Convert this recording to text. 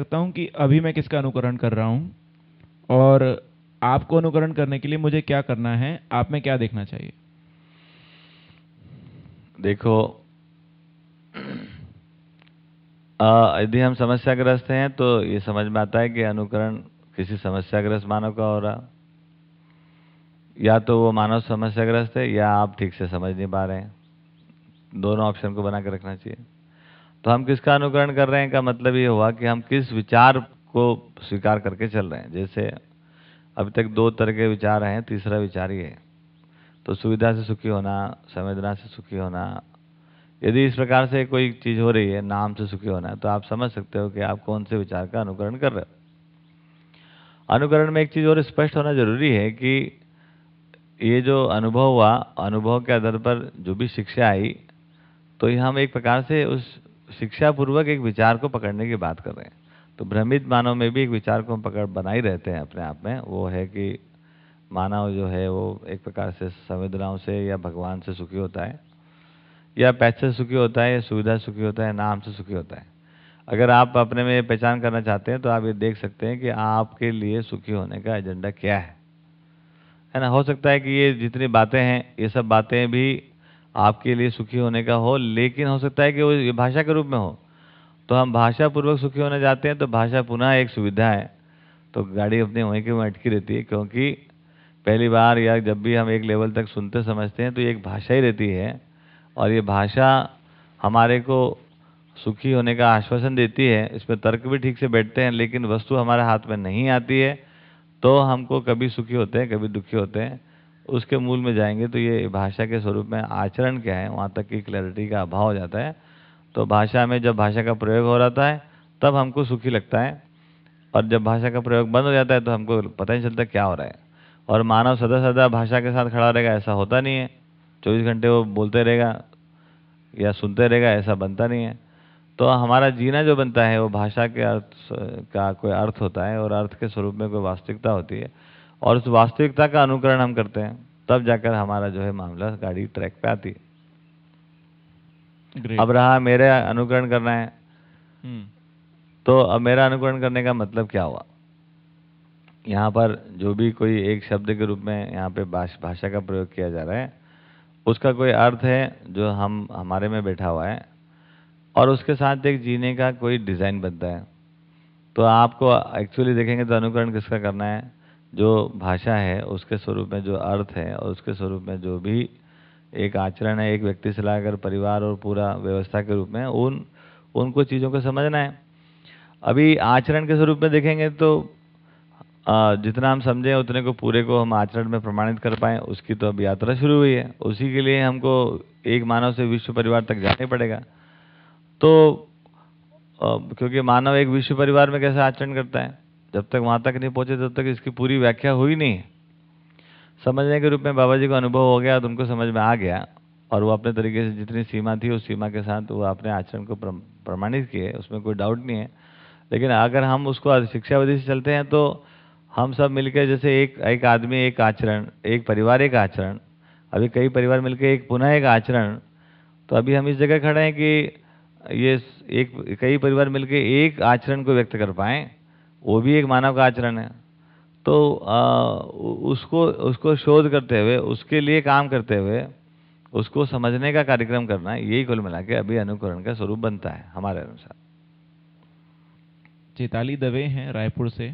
सकता हूँ कि अभी मैं किसका अनुकरण कर रहा हूँ? और आपको अनुकरण करने के लिए मुझे क्या करना है? आप में क्या देखना चाहिए? देखो यदि हम समस्याग्रस्त हैं तो ये समझ में आता है कि अनुकरण किसी समस्याग्रस्त मानव का हो रहा। या तो वो मानव समस्याग्रस्त है, या आप ठीक से समझ नहीं पा रहे हैं। दोनों ऑप्शन को बना कर रखना चाहिए। तो हम किसका अनुकरण कर रहे हैं? का मतलब ये हुआ कि हम किस विचार को स्वीकार करके चल रहे हैं? जैसे अभी तक दो तरह के विचार हैं, तीसरा विचार ये है। तो सुविधा से सुखी होना, संवेदना से सुखी होना, यदि इस प्रकार से कोई चीज़ हो रही है, नाम से सुखी होना तो आप समझ सकते हो कि आप कौन से विचार का अनुकरण कर रहे हो। अनुकरण में एक चीज़ और स्पष्ट होना ज़रूरी है कि ये जो अनुभव हुआ, अनुभव के आधार पर जो भी शिक्षा आई तो हम एक प्रकार से उस शिक्षा पूर्वक एक विचार को पकड़ने की बात कर रहे हैं। तो भ्रमित मानव में भी एक विचार को हम पकड़ बना ही रहते हैं अपने आप में, वो है कि मानव जो है वो एक प्रकार से संवेदनाओं से या भगवान से सुखी होता है, या पैसे सुखी होता है, या सुविधा सुखी होता है नाम से सुखी होता है। अगर आप अपने में पहचान करना चाहते हैं तो आप ये देख सकते हैं कि आपके लिए सुखी होने का एजेंडा क्या है। है ना? हो सकता है कि ये जितनी बातें हैं, ये सब बातें भी आपके लिए सुखी होने का हो, लेकिन हो सकता है कि वो भाषा के रूप में हो। तो हम भाषा पूर्वक सुखी होने जाते हैं तो भाषा पुनः एक सुविधा है। तो गाड़ी अपनी वहीं के वहीं अटकी रहती है, क्योंकि पहली बार या जब भी हम एक लेवल तक सुनते समझते हैं तो एक भाषा ही रहती है। और ये भाषा हमारे को सुखी होने का आश्वासन देती है। इसमें तर्क भी ठीक से बैठते हैं, लेकिन वस्तु हमारे हाथ में नहीं आती है तो हमको कभी सुखी होते हैं, कभी दुखी होते हैं। उसके मूल में जाएँगे तो ये भाषा के स्वरूप में आचरण क्या है, वहाँ तक की क्लैरिटी का अभाव हो जाता है। तो भाषा में जब भाषा का प्रयोग हो रहा है, तब हमको सुखी लगता है। और जब भाषा का प्रयोग बंद हो जाता है तो हमको पता नहीं चलता क्या हो रहा है। और मानव सदा सदा भाषा के साथ खड़ा रहेगा, ऐसा होता नहीं है। चौबीस घंटे वो बोलते रहेगा या सुनते रहेगा, ऐसा बनता नहीं है। तो हमारा जीना जो बनता है, वो भाषा के अर्थ, का कोई अर्थ होता है और अर्थ के स्वरूप में कोई वास्तविकता होती है। और उस वास्तविकता का अनुकरण हम करते हैं तब जाकर हमारा जो है मामला गाड़ी ट्रैक पे आती है। अब रहा मेरे अनुकरण करना है। हम्म। तो अब मेरा अनुकरण करने का मतलब क्या हुआ? यहाँ पर जो भी कोई एक शब्द के रूप में यहाँ पे भाषा का प्रयोग किया जा रहा है उसका कोई अर्थ है जो हम हमारे में बैठा हुआ है और उसके साथ एक जीने का कोई डिज़ाइन बनता है। तो आपको एक्चुअली देखेंगे तो अनुकरण किसका करना है? जो भाषा है, उसके स्वरूप में जो अर्थ है और उसके स्वरूप में जो भी एक आचरण है, एक व्यक्ति से लाकर परिवार और पूरा व्यवस्था के रूप में, उन, उनको चीज़ों को समझना है। अभी आचरण के स्वरूप में देखेंगे तो जितना हम समझें, उतने को पूरे को हम आचरण में प्रमाणित कर पाएँ, उसकी तो अब यात्रा शुरू हुई है। उसी के लिए हमको एक मानव से विश्व परिवार तक जाना पड़ेगा। तो क्योंकि मानव एक विश्व परिवार में कैसे आचरण करता है? जब तक वहाँ तक नहीं पहुँचे, तब तक इसकी पूरी व्याख्या हुई नहीं। समझने के रूप में बाबा जी को अनुभव हो गया तो उनको समझ में आ गया और वो अपने तरीके से जितनी सीमा थी, उस सीमा के साथ वो अपने आचरण को प्रमाणित किए, उसमें कोई डाउट नहीं है। लेकिन अगर हम उसको शिक्षाविधि से चलते हैं तो हम सब मिलकर जैसे एक एक आदमी, एक आचरण, एक परिवार, एक आचरण, अभी कई परिवार मिलकर एक पुनः एक आचरण तो अभी हम इस जगह खड़े हैं कि ये एक, कई परिवार मिलकर एक आचरण को व्यक्त कर पाएँ। वो भी एक मानव का आचरण है। तो आ, उसको उसको शोध करते हुए उसके लिए काम करते हुए उसको समझने का कार्यक्रम करना यही कुल मिला के अभी अनुकरण का स्वरूप बनता है हमारे अनुसार। चेताली दवे हैं रायपुर से।